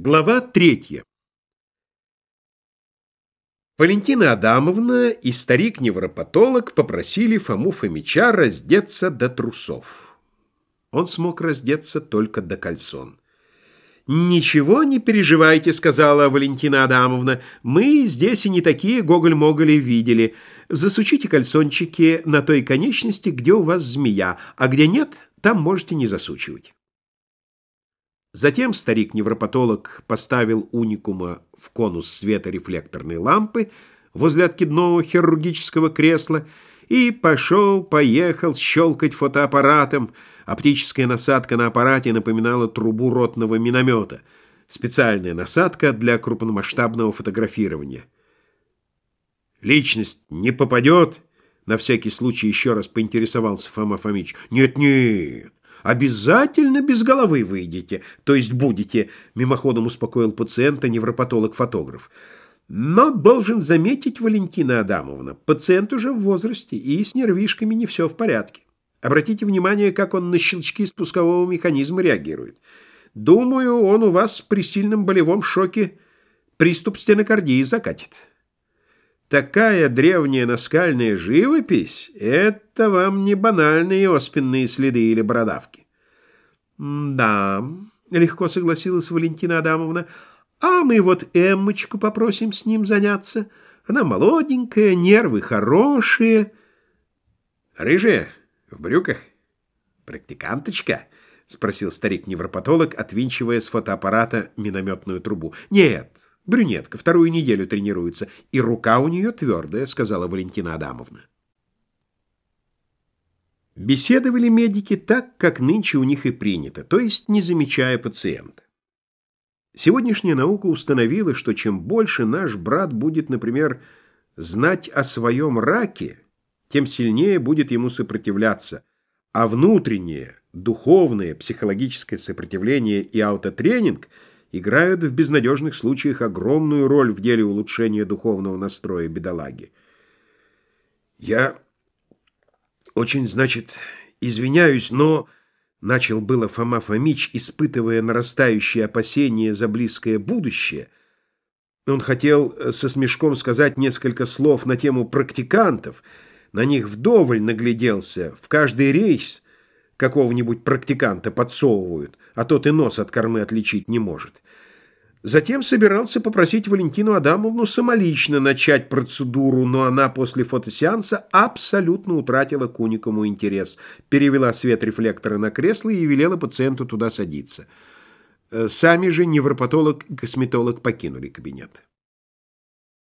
Глава третья. Валентина Адамовна и старик-невропатолог попросили Фому Фомича раздеться до трусов. Он смог раздеться только до кальсон. «Ничего не переживайте», — сказала Валентина Адамовна. «Мы здесь и не такие гоголь-моголи видели. Засучите кальсончики на той конечности, где у вас змея, а где нет, там можете не засучивать». Затем старик-невропатолог поставил уникума в конус света рефлекторной лампы возле откидного хирургического кресла и пошел-поехал щелкать фотоаппаратом. Оптическая насадка на аппарате напоминала трубу ротного миномета. Специальная насадка для крупномасштабного фотографирования. «Личность не попадет?» На всякий случай еще раз поинтересовался Фома Фомич. «Нет-нет, Обязательно без головы выйдете, то есть будете, мимоходом успокоил пациента невропатолог-фотограф. Но должен заметить, Валентина Адамовна, пациент уже в возрасте, и с нервишками не все в порядке. Обратите внимание, как он на щелчки спускового механизма реагирует. Думаю, он у вас при сильном болевом шоке приступ стенокардии закатит. Такая древняя наскальная живопись — это вам не банальные оспенные следы или бородавки. — Да, — легко согласилась Валентина Адамовна, — а мы вот Эммочку попросим с ним заняться. Она молоденькая, нервы хорошие. — Рыжая? В брюках? Практиканточка? — спросил старик-невропатолог, отвинчивая с фотоаппарата минометную трубу. — Нет, — Брюнетка вторую неделю тренируется, и рука у нее твердая, сказала Валентина Адамовна. Беседовали медики так, как нынче у них и принято, то есть не замечая пациента. Сегодняшняя наука установила, что чем больше наш брат будет, например, знать о своем раке, тем сильнее будет ему сопротивляться, а внутреннее, духовное, психологическое сопротивление и аутотренинг – играют в безнадежных случаях огромную роль в деле улучшения духовного настроя бедолаги. «Я очень, значит, извиняюсь, но...» Начал было Фома Фомич, испытывая нарастающие опасения за близкое будущее. Он хотел э, со смешком сказать несколько слов на тему практикантов. На них вдоволь нагляделся. В каждый рейс какого-нибудь практиканта подсовывают, а тот и нос от кормы отличить не может. Затем собирался попросить Валентину Адамовну самолично начать процедуру, но она после фотосеанса абсолютно утратила к уникому интерес, перевела свет рефлектора на кресло и велела пациенту туда садиться. Э, сами же невропатолог и косметолог покинули кабинет.